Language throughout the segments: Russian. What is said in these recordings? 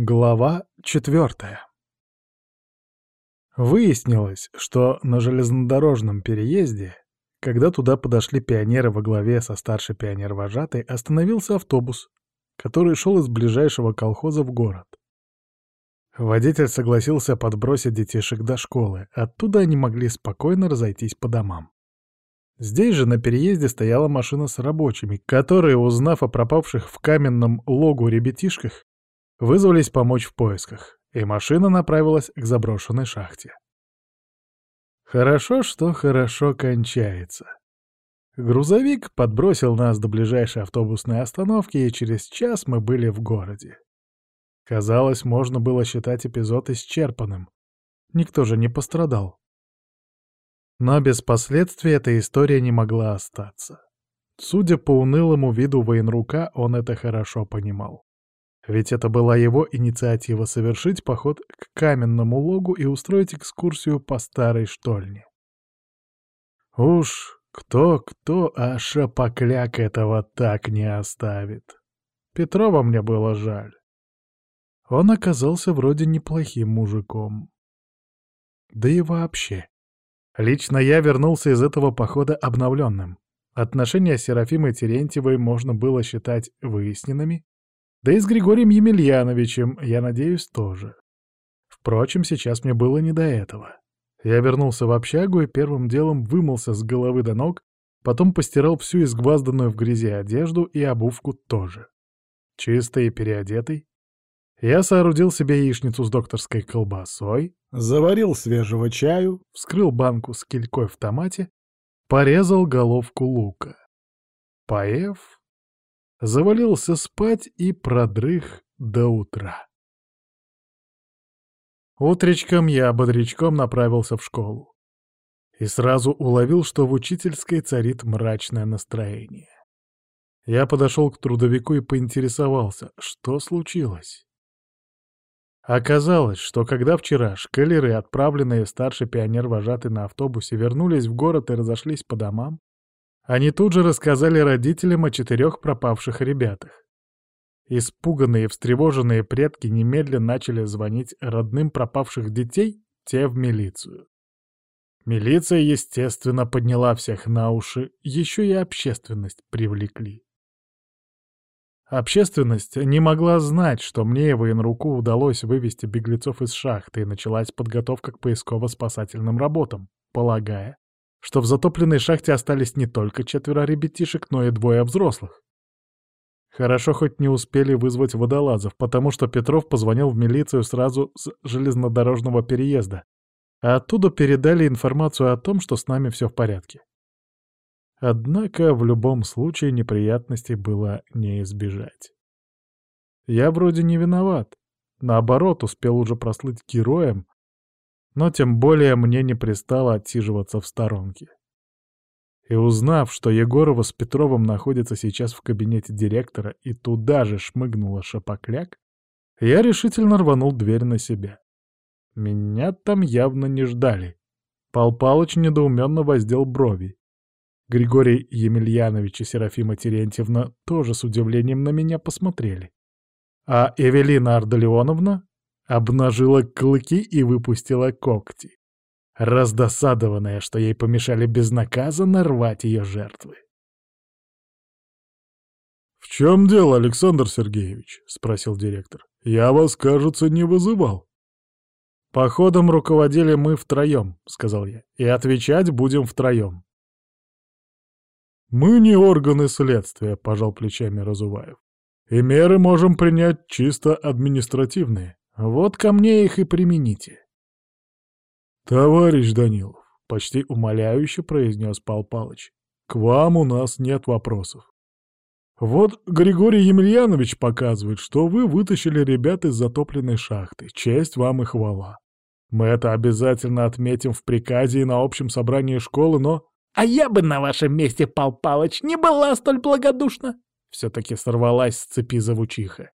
Глава четвертая. Выяснилось, что на железнодорожном переезде, когда туда подошли пионеры во главе со старшей пионер-вожатой, остановился автобус, который шел из ближайшего колхоза в город. Водитель согласился подбросить детишек до школы, оттуда они могли спокойно разойтись по домам. Здесь же на переезде стояла машина с рабочими, которые, узнав о пропавших в каменном логу ребятишках, Вызвались помочь в поисках, и машина направилась к заброшенной шахте. Хорошо, что хорошо кончается. Грузовик подбросил нас до ближайшей автобусной остановки, и через час мы были в городе. Казалось, можно было считать эпизод исчерпанным. Никто же не пострадал. Но без последствий эта история не могла остаться. Судя по унылому виду военрука, он это хорошо понимал. Ведь это была его инициатива совершить поход к каменному логу и устроить экскурсию по старой штольне. Уж кто-кто, а Шапокляк этого так не оставит. Петрова мне было жаль. Он оказался вроде неплохим мужиком. Да и вообще. Лично я вернулся из этого похода обновленным. Отношения с Серафимой Терентьевой можно было считать выясненными, да и с Григорием Емельяновичем, я надеюсь, тоже. Впрочем, сейчас мне было не до этого. Я вернулся в общагу и первым делом вымылся с головы до ног, потом постирал всю изгвазданную в грязи одежду и обувку тоже. Чистый и переодетый. Я соорудил себе яичницу с докторской колбасой, заварил свежего чаю, вскрыл банку с килькой в томате, порезал головку лука. Поев, завалился спать и продрых до утра. Утречком я бодрячком направился в школу. И сразу уловил, что в учительской царит мрачное настроение. Я подошел к трудовику и поинтересовался, что случилось. Оказалось, что когда вчера шкалеры, отправленные старший пионер-вожатый на автобусе, вернулись в город и разошлись по домам, они тут же рассказали родителям о четырех пропавших ребятах. Испуганные и встревоженные предки немедленно начали звонить родным пропавших детей, те в милицию. Милиция, естественно, подняла всех на уши, еще и общественность привлекли. Общественность не могла знать, что мне и военруку удалось вывести беглецов из шахты, и началась подготовка к поисково-спасательным работам, полагая, что в затопленной шахте остались не только четверо ребятишек, но и двое взрослых. Хорошо хоть не успели вызвать водолазов, потому что Петров позвонил в милицию сразу с железнодорожного переезда, а оттуда передали информацию о том, что с нами все в порядке. Однако в любом случае неприятностей было не избежать. Я вроде не виноват. Наоборот, успел уже прослыть героем, но тем более мне не пристало отсиживаться в сторонке. И узнав, что Егорова с Петровым находятся сейчас в кабинете директора и туда же шмыгнула шапокляк, я решительно рванул дверь на себя. Меня там явно не ждали. Пал Палыч недоуменно воздел брови. Григорий Емельянович и Серафима Терентьевна тоже с удивлением на меня посмотрели. А Эвелина Ардалионовна обнажила клыки и выпустила когти, раздосадованная, что ей помешали безнаказанно рвать ее жертвы. «В чем дело, Александр Сергеевич?» — спросил директор. «Я вас, кажется, не вызывал». «Походом руководили мы втроем», — сказал я, — «и отвечать будем втроем». «Мы не органы следствия», — пожал плечами Разуваев. «И меры можем принять чисто административные. Вот ко мне их и примените. «Товарищ Данилов», — почти умоляюще произнес Пал Палыч, — «к вам у нас нет вопросов. Вот Григорий Емельянович показывает, что вы вытащили ребят из затопленной шахты. Честь вам и хвала. Мы это обязательно отметим в приказе и на общем собрании школы, но...» «А я бы на вашем месте, Пал Палыч, не была столь благодушна!» Все-таки сорвалась с цепи завучиха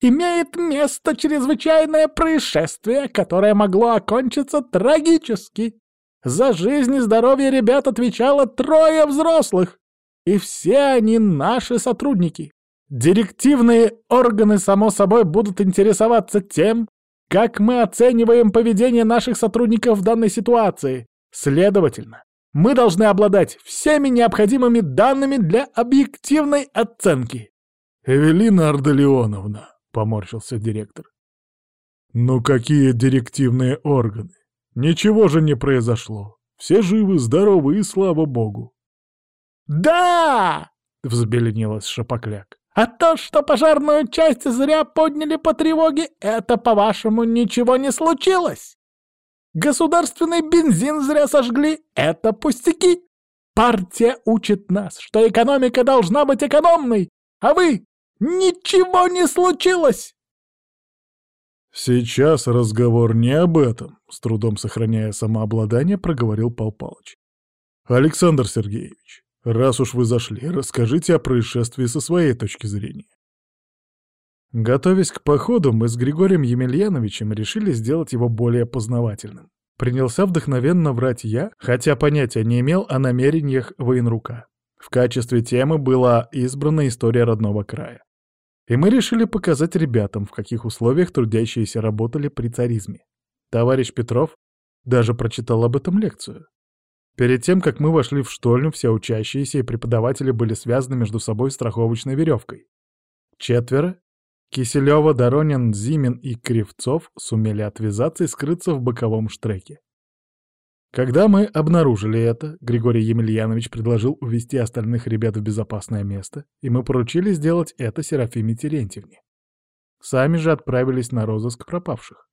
имеет место чрезвычайное происшествие, которое могло окончиться трагически. За жизнь и здоровье ребят отвечало трое взрослых, и все они наши сотрудники. Директивные органы, само собой, будут интересоваться тем, как мы оцениваем поведение наших сотрудников в данной ситуации. Следовательно, мы должны обладать всеми необходимыми данными для объективной оценки. «Эвелина Арделеоновна», — поморщился директор. «Ну какие директивные органы? Ничего же не произошло. Все живы, здоровы и слава богу». «Да!» — взбеленилась Шапокляк. «А то, что пожарную часть зря подняли по тревоге, это, по-вашему, ничего не случилось? Государственный бензин зря сожгли, это пустяки. Партия учит нас, что экономика должна быть экономной, а вы Ничего не случилось!» «Сейчас разговор не об этом», — с трудом сохраняя самообладание, проговорил Пал Палыч. «Александр Сергеевич, раз уж вы зашли, расскажите о происшествии со своей точки зрения». Готовясь к походу, мы с Григорием Емельяновичем решили сделать его более познавательным. Принялся вдохновенно врать я, хотя понятия не имел о намерениях военрука. В качестве темы была избрана история родного края. И мы решили показать ребятам, в каких условиях трудящиеся работали при царизме. Товарищ Петров даже прочитал об этом лекцию. Перед тем, как мы вошли в штольню, все учащиеся и преподаватели были связаны между собой страховочной веревкой. Четверо — Киселева, Доронин, Зимин и Кривцов — сумели отвязаться и скрыться в боковом штреке. Когда мы обнаружили это, Григорий Емельянович предложил увести остальных ребят в безопасное место, и мы поручили сделать это Серафиме Терентьевне. Сами же отправились на розыск пропавших.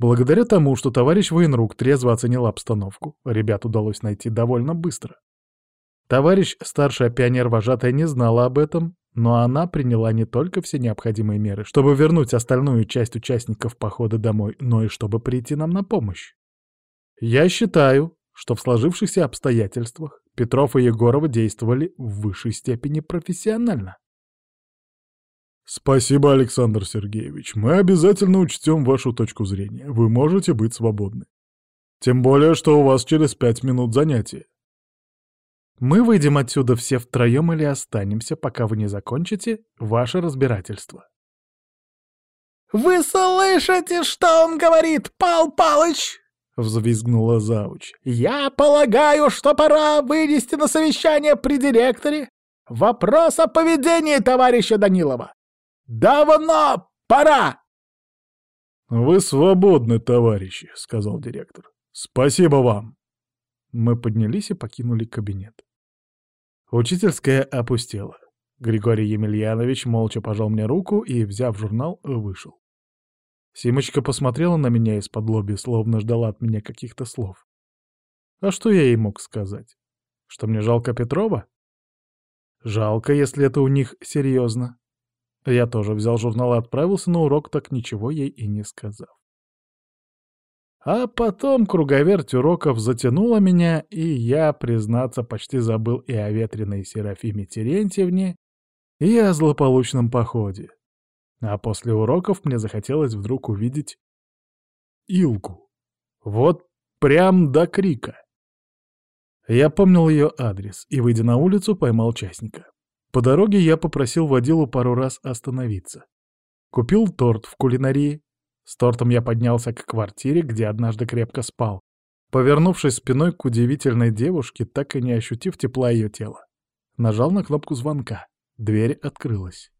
Благодаря тому, что товарищ военрук трезво оценил обстановку, ребят удалось найти довольно быстро. Товарищ старшая пионер-вожатая не знала об этом, но она приняла не только все необходимые меры, чтобы вернуть остальную часть участников похода домой, но и чтобы прийти нам на помощь. Я считаю, что в сложившихся обстоятельствах Петров и Егорова действовали в высшей степени профессионально. «Спасибо, Александр Сергеевич. Мы обязательно учтем вашу точку зрения. Вы можете быть свободны. Тем более, что у вас через пять минут занятия. Мы выйдем отсюда все втроем или останемся, пока вы не закончите ваше разбирательство». «Вы слышите, что он говорит, Пал Палыч?» — взвизгнула зауч. «Я полагаю, что пора вынести на совещание при директоре вопрос о поведении товарища Данилова. Давно пора!» «Вы свободны, товарищи», — сказал директор. «Спасибо вам». Мы поднялись и покинули кабинет. Учительская опустела. Григорий Емельянович молча пожал мне руку и, взяв журнал, вышел. Симочка посмотрела на меня из-под лоби, словно ждала от меня каких-то слов. А что я ей мог сказать? Что мне жалко Петрова? Жалко, если это у них серьезно. Я тоже взял журнал и отправился на урок, так ничего ей и не сказав. А потом круговерть уроков затянула меня, и я, признаться, почти забыл и о ветреной Серафиме Терентьевне, и о злополучном походе. А после уроков мне захотелось вдруг увидеть Илку. Вот прям до крика. Я помнил ее адрес и, выйдя на улицу, поймал частника. По дороге я попросил водилу пару раз остановиться. Купил торт в кулинарии. С тортом я поднялся к квартире, где однажды крепко спал, повернувшись спиной к удивительной девушке, так и не ощутив тепла ее тела. Нажал на кнопку звонка. Дверь открылась.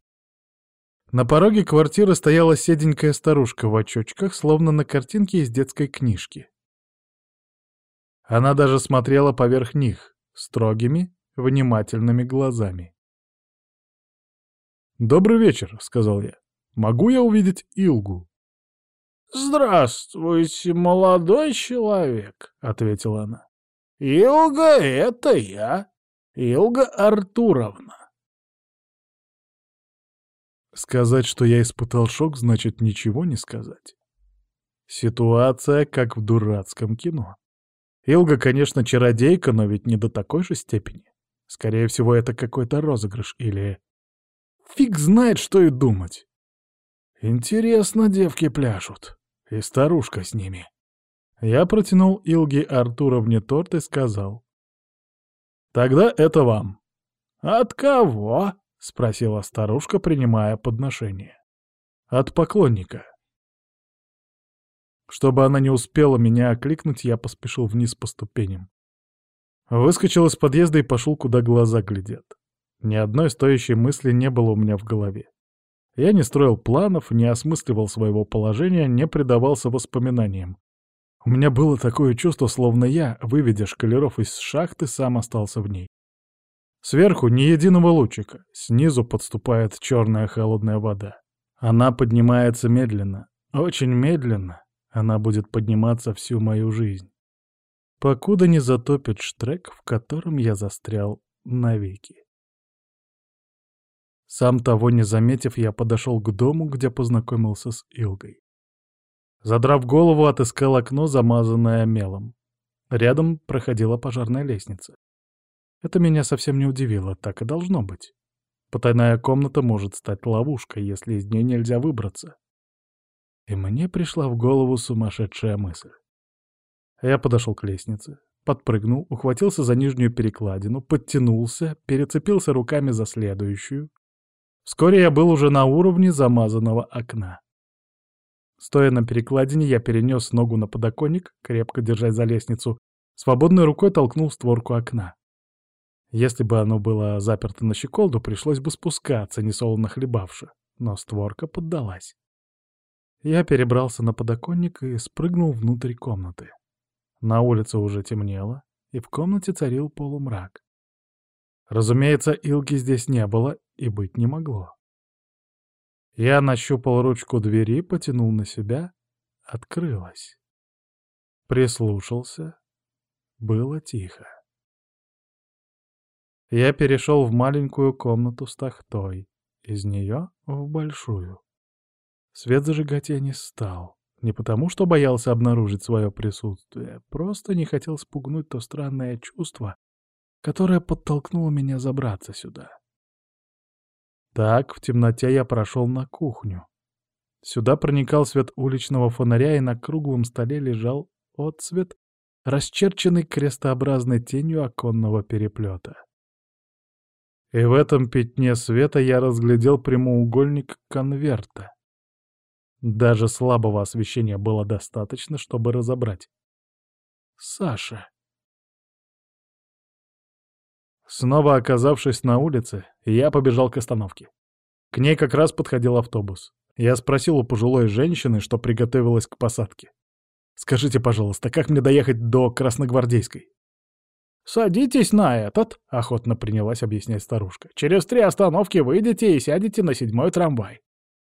На пороге квартиры стояла седенькая старушка в очочках, словно на картинке из детской книжки. Она даже смотрела поверх них, строгими, внимательными глазами. «Добрый вечер», — сказал я. «Могу я увидеть Илгу?» «Здравствуйте, молодой человек», — ответила она. «Илга — это я, Илга Артуровна. Сказать, что я испытал шок, значит ничего не сказать. Ситуация как в дурацком кино. Илга, конечно, чародейка, но ведь не до такой же степени. Скорее всего, это какой-то розыгрыш или... Фиг знает, что и думать. Интересно, девки пляшут. И старушка с ними. Я протянул Илге Артуровне торт и сказал. «Тогда это вам». «От кого?» Спросила старушка, принимая подношение. От поклонника. Чтобы она не успела меня окликнуть, я поспешил вниз по ступеням. Выскочил из подъезда и пошел, куда глаза глядят. Ни одной стоящей мысли не было у меня в голове. Я не строил планов, не осмысливал своего положения, не предавался воспоминаниям. У меня было такое чувство, словно я, выведя шкалеров из шахты, сам остался в ней. Сверху ни единого лучика, снизу подступает черная холодная вода. Она поднимается медленно, очень медленно. Она будет подниматься всю мою жизнь. Покуда не затопит штрек, в котором я застрял навеки. Сам того не заметив, я подошел к дому, где познакомился с Илгой. Задрав голову, отыскал окно, замазанное мелом. Рядом проходила пожарная лестница. Это меня совсем не удивило, так и должно быть. Потайная комната может стать ловушкой, если из нее нельзя выбраться. И мне пришла в голову сумасшедшая мысль. Я подошел к лестнице, подпрыгнул, ухватился за нижнюю перекладину, подтянулся, перецепился руками за следующую, Вскоре я был уже на уровне замазанного окна. Стоя на перекладине, я перенес ногу на подоконник, крепко держась за лестницу, свободной рукой толкнул створку окна. Если бы оно было заперто на щеколду, пришлось бы спускаться, несолоно хлебавши, но створка поддалась. Я перебрался на подоконник и спрыгнул внутрь комнаты. На улице уже темнело, и в комнате царил полумрак. Разумеется, Илки здесь не было и быть не могло. Я нащупал ручку двери, потянул на себя, открылась. Прислушался. Было тихо. Я перешел в маленькую комнату с тахтой, из нее в большую. Свет зажигать я не стал. Не потому, что боялся обнаружить свое присутствие, просто не хотел спугнуть то странное чувство, которая подтолкнула меня забраться сюда. Так, в темноте я прошел на кухню. Сюда проникал свет уличного фонаря, и на круглом столе лежал отцвет, расчерченный крестообразной тенью оконного переплета. И в этом пятне света я разглядел прямоугольник конверта. Даже слабого освещения было достаточно, чтобы разобрать. Саша. Снова оказавшись на улице, я побежал к остановке. К ней как раз подходил автобус. Я спросил у пожилой женщины, что приготовилась к посадке. «Скажите, пожалуйста, как мне доехать до Красногвардейской?» «Садитесь на этот», — охотно принялась объяснять старушка. «Через три остановки выйдете и сядете на седьмой трамвай.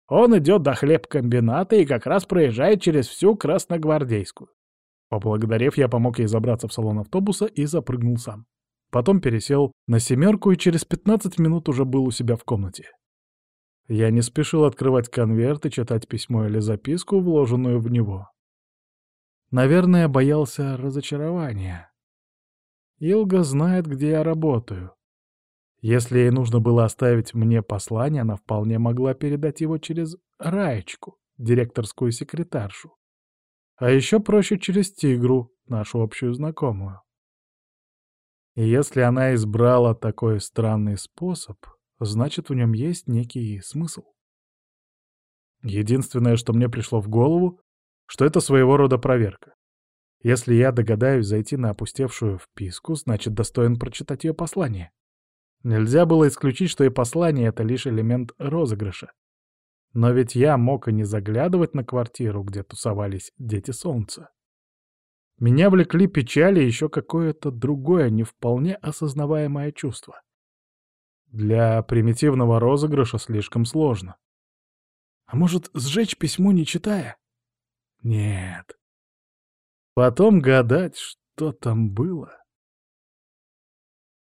Он идет до хлебкомбината и как раз проезжает через всю Красногвардейскую». Поблагодарив, я помог ей забраться в салон автобуса и запрыгнул сам. Потом пересел на семерку и через 15 минут уже был у себя в комнате. Я не спешил открывать конверт и читать письмо или записку, вложенную в него. Наверное, боялся разочарования. Илга знает, где я работаю. Если ей нужно было оставить мне послание, она вполне могла передать его через Раечку, директорскую секретаршу. А еще проще через Тигру, нашу общую знакомую. И если она избрала такой странный способ, значит, в нем есть некий смысл. Единственное, что мне пришло в голову, что это своего рода проверка. Если я догадаюсь зайти на опустевшую вписку, значит, достоин прочитать ее послание. Нельзя было исключить, что и послание — это лишь элемент розыгрыша. Но ведь я мог и не заглядывать на квартиру, где тусовались дети солнца. Меня влекли печали еще какое-то другое, не вполне осознаваемое чувство. Для примитивного розыгрыша слишком сложно. А может, сжечь письмо, не читая? Нет. Потом гадать, что там было.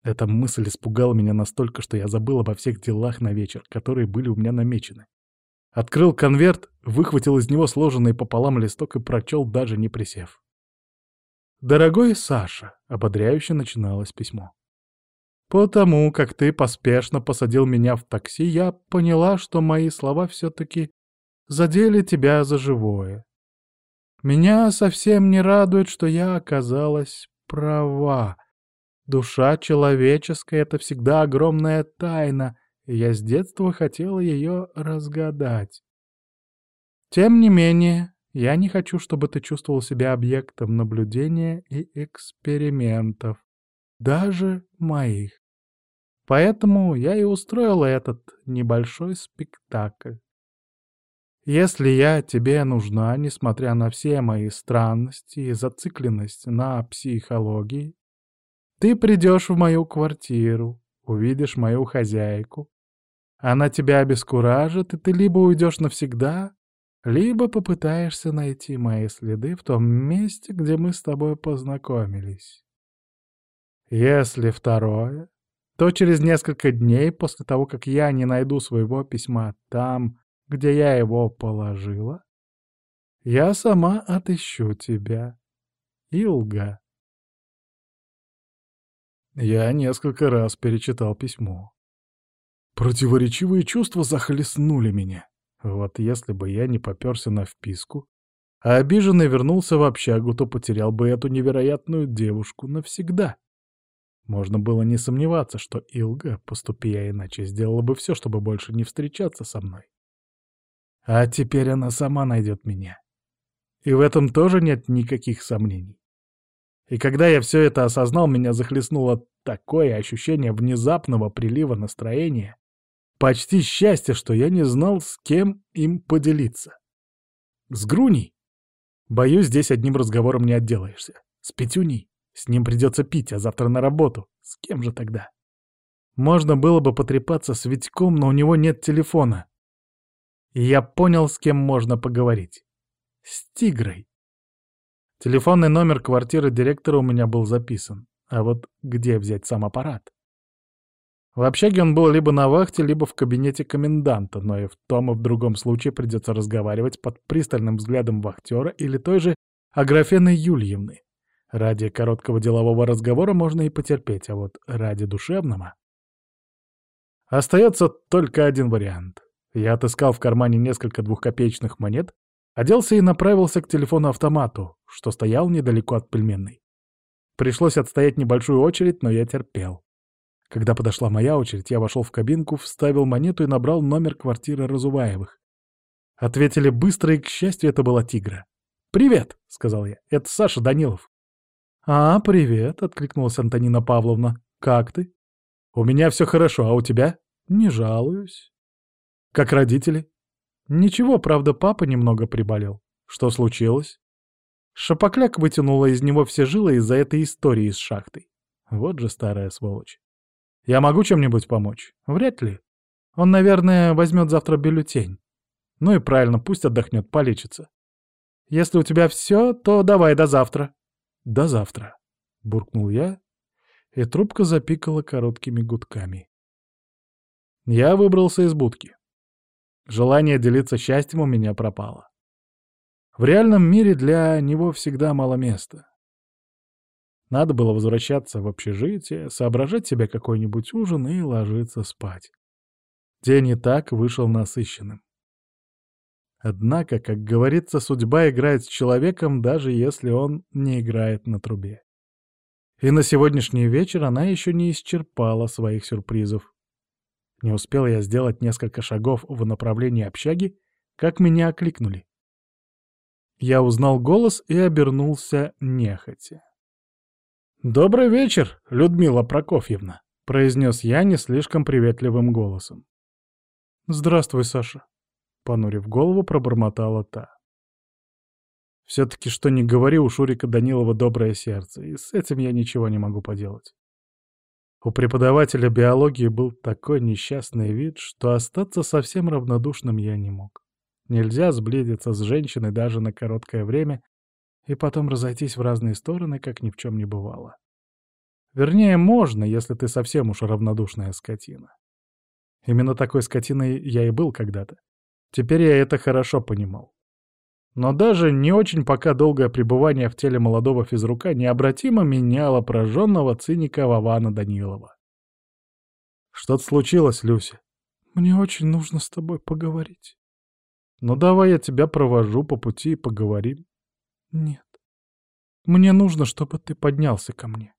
Эта мысль испугала меня настолько, что я забыл обо всех делах на вечер, которые были у меня намечены. Открыл конверт, выхватил из него сложенный пополам листок и прочел, даже не присев. «Дорогой Саша», — ободряюще начиналось письмо. «Потому как ты поспешно посадил меня в такси, я поняла, что мои слова все-таки задели тебя за живое. Меня совсем не радует, что я оказалась права. Душа человеческая — это всегда огромная тайна, и я с детства хотела ее разгадать. Тем не менее, я не хочу, чтобы ты чувствовал себя объектом наблюдения и экспериментов, даже моих. Поэтому я и устроила этот небольшой спектакль. Если я тебе нужна, несмотря на все мои странности и зацикленность на психологии, ты придешь в мою квартиру, увидишь мою хозяйку. Она тебя обескуражит, и ты либо уйдешь навсегда, либо попытаешься найти мои следы в том месте, где мы с тобой познакомились. Если второе, то через несколько дней после того, как я не найду своего письма там, где я его положила, я сама отыщу тебя, Илга. Я несколько раз перечитал письмо. Противоречивые чувства захлестнули меня. Вот если бы я не попёрся на вписку, а обиженный вернулся в общагу, то потерял бы эту невероятную девушку навсегда. Можно было не сомневаться, что Илга, поступя иначе, сделала бы все, чтобы больше не встречаться со мной. А теперь она сама найдет меня. И в этом тоже нет никаких сомнений. И когда я все это осознал, меня захлестнуло такое ощущение внезапного прилива настроения, почти счастья, что я не знал, с кем им поделиться. С Груней? Боюсь, здесь одним разговором не отделаешься. С Петюней? С ним придется пить, а завтра на работу. С кем же тогда? Можно было бы потрепаться с Витьком, но у него нет телефона. И я понял, с кем можно поговорить. С Тигрой. Телефонный номер квартиры директора у меня был записан. А вот где взять сам аппарат? В общаге он был либо на вахте, либо в кабинете коменданта, но и в том и в другом случае придется разговаривать под пристальным взглядом вахтера или той же Аграфены Юльевны. Ради короткого делового разговора можно и потерпеть, а вот ради душевного... Остается только один вариант. Я отыскал в кармане несколько двухкопеечных монет, оделся и направился к телефону-автомату, что стоял недалеко от пельменной. Пришлось отстоять небольшую очередь, но я терпел. Когда подошла моя очередь, я вошел в кабинку, вставил монету и набрал номер квартиры Разуваевых. Ответили быстро, и, к счастью, это была Тигра. «Привет», — сказал я, — «это Саша Данилов». «А, привет», — откликнулась Антонина Павловна. «Как ты?» «У меня все хорошо, а у тебя?» «Не жалуюсь». «Как родители?» «Ничего, правда, папа немного приболел. Что случилось?» Шапокляк вытянула из него все жилы из-за этой истории с шахтой. Вот же старая сволочь. «Я могу чем-нибудь помочь?» «Вряд ли. Он, наверное, возьмет завтра бюллетень. Ну и правильно, пусть отдохнет, полечится. Если у тебя все, то давай до завтра». «До завтра», — буркнул я, и трубка запикала короткими гудками. Я выбрался из будки. Желание делиться счастьем у меня пропало. В реальном мире для него всегда мало места. Надо было возвращаться в общежитие, соображать себе какой-нибудь ужин и ложиться спать. День и так вышел насыщенным. Однако, как говорится, судьба играет с человеком, даже если он не играет на трубе. И на сегодняшний вечер она еще не исчерпала своих сюрпризов. Не успел я сделать несколько шагов в направлении общаги, как меня окликнули. Я узнал голос и обернулся нехотя. «Добрый вечер, Людмила Прокофьевна», — произнес я не слишком приветливым голосом. «Здравствуй, Саша», Понурив голову, пробормотала та. Все-таки, что не говори, у Шурика Данилова доброе сердце, и с этим я ничего не могу поделать. У преподавателя биологии был такой несчастный вид, что остаться совсем равнодушным я не мог. Нельзя сблизиться с женщиной даже на короткое время и потом разойтись в разные стороны, как ни в чем не бывало. Вернее, можно, если ты совсем уж равнодушная скотина. Именно такой скотиной я и был когда-то. Теперь я это хорошо понимал. Но даже не очень пока долгое пребывание в теле молодого физрука необратимо меняло прожженного циника Вована Данилова. «Что-то случилось, Люся?» «Мне очень нужно с тобой поговорить». «Ну давай я тебя провожу по пути и поговорим». «Нет. Мне нужно, чтобы ты поднялся ко мне.